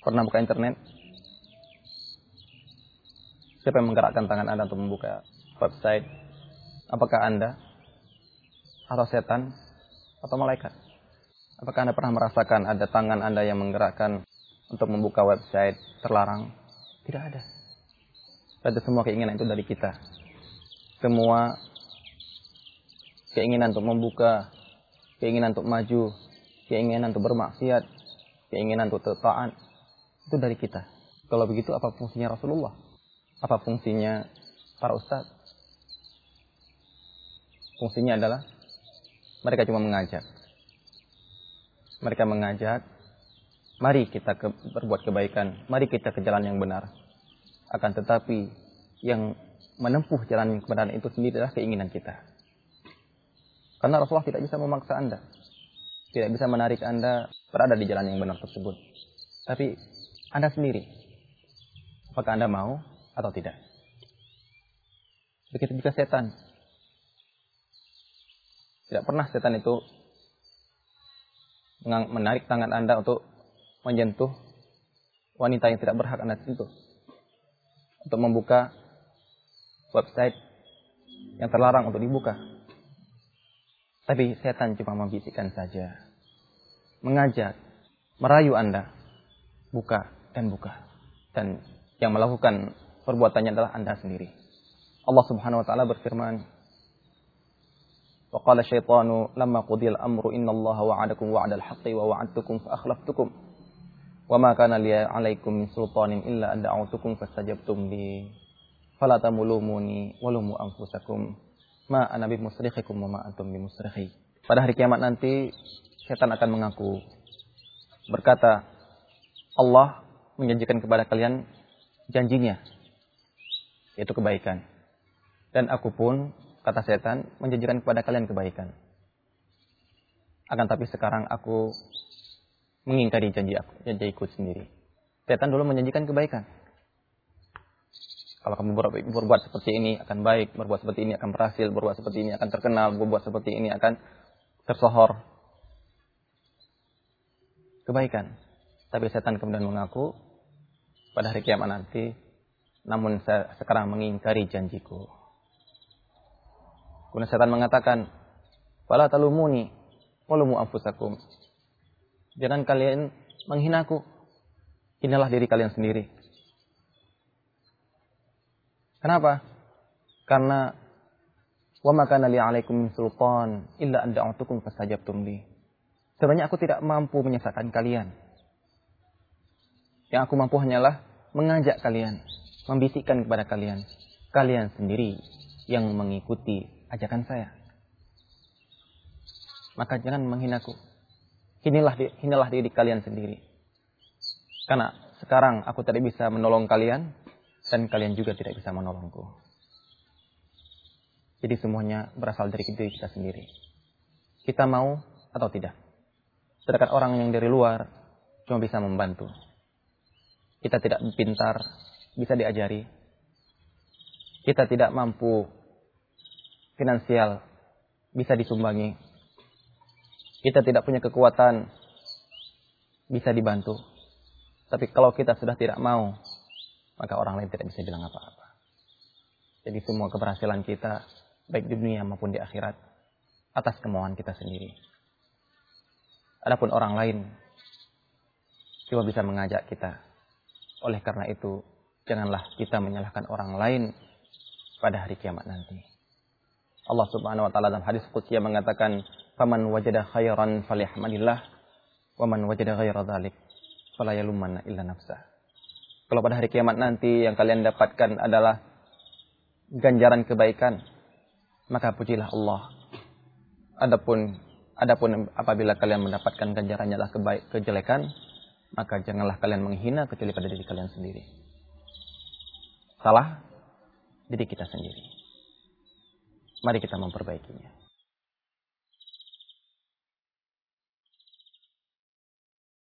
Pernah buka internet? Siapa yang menggerakkan tangan Anda untuk membuka website? Apakah Anda? Atau setan? Atau malaikat? Apakah Anda pernah merasakan ada tangan Anda yang menggerakkan untuk membuka website terlarang? Tidak ada. Berarti semua keinginan itu dari kita. Semua keinginan untuk membuka, keinginan untuk maju, keinginan untuk bermaksiat, keinginan untuk taat, itu dari kita. Kalau begitu apa fungsinya Rasulullah? Apa fungsinya para ustaz? Fungsinya adalah mereka cuma mengajak. Mereka mengajak, mari kita ke, berbuat kebaikan, mari kita ke jalan yang benar. Akan tetapi yang menempuh jalan kebenaran itu sendiri adalah keinginan kita. Karena Rasulullah tidak bisa memaksa Anda. Tidak bisa menarik Anda berada di jalan yang benar tersebut. Tapi Anda sendiri. Apakah Anda mau atau tidak? Begitu juga setan. Tidak pernah setan itu menarik tangan Anda untuk menyentuh wanita yang tidak berhak Anda sentuh. Untuk membuka website yang terlarang untuk dibuka. Tapi setan cuma membisikkan saja. Mengajak, merayu Anda. Buka dan buka. Dan yang melakukan perbuatannya adalah Anda sendiri. Allah Subhanahu wa taala berfirman, وَقَالَ الشَّيْطَانُ لَمَّا lamma الْأَمْرُ amru اللَّهَ wa'adakum وَعَدَ الْحَقِّ وَوَعَدْتُكُمْ wa'adtukum وَمَا كَانَ Wa ma kana سُلْطَانٍ إِلَّا min sultanin illa لِي فَلَا تَمُلُومُونِي وَلُومُوا أَنْفُسَكُمْ مَا أَنَا. Ma أَنْتُمْ bi. Pada hari kiamat nanti setan akan mengaku berkata, "Allah menjanjikan kepada kalian janjinya yaitu kebaikan dan aku pun kata setan, menjanjikan kepada kalian kebaikan. Akan tapi sekarang aku mengingkari janji aku, janji ikut sendiri. Setan dulu menjanjikan kebaikan. Kalau kamu berbuat seperti ini akan baik, berbuat seperti ini akan berhasil, berbuat seperti ini akan terkenal, berbuat seperti ini akan tersohor. Kebaikan. Tapi setan kemudian mengaku pada hari kiamat nanti, namun saya sekarang mengingkari janjiku. Kemudian setan mengatakan, "Fala talumuni, walumu anfusakum." Jangan kalian menghinaku. Inilah diri kalian sendiri. Kenapa? Karena wa ma kana li 'alaikum min sultan illa an da'utukum fastajabtum li. Sebenarnya aku tidak mampu menyesatkan kalian. Yang aku mampu hanyalah mengajak kalian, membisikkan kepada kalian. Kalian sendiri yang mengikuti ajakan saya. Maka jangan menghinaku. Inilah, inilah diri kalian sendiri. Karena sekarang aku tidak bisa menolong kalian dan kalian juga tidak bisa menolongku. Jadi semuanya berasal dari diri kita sendiri. Kita mau atau tidak. Sedangkan orang yang dari luar cuma bisa membantu. Kita tidak pintar, bisa diajari. Kita tidak mampu finansial bisa disumbangi. Kita tidak punya kekuatan bisa dibantu. Tapi kalau kita sudah tidak mau, maka orang lain tidak bisa bilang apa-apa. Jadi semua keberhasilan kita, baik di dunia maupun di akhirat, atas kemauan kita sendiri. Adapun orang lain, cuma bisa mengajak kita. Oleh karena itu, janganlah kita menyalahkan orang lain pada hari kiamat nanti. Allah Subhanahu wa taala dalam hadis qudsi mengatakan, "Faman wajada khairan falyahmadillah, wa man wajada ghaira dzalik fala illa nafsah." Kalau pada hari kiamat nanti yang kalian dapatkan adalah ganjaran kebaikan, maka pujilah Allah. Adapun adapun apabila kalian mendapatkan ganjarannya adalah kebaik, kejelekan, maka janganlah kalian menghina kecuali pada diri kalian sendiri. Salah diri kita sendiri. Mari kita memperbaikinya.